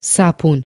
sapun.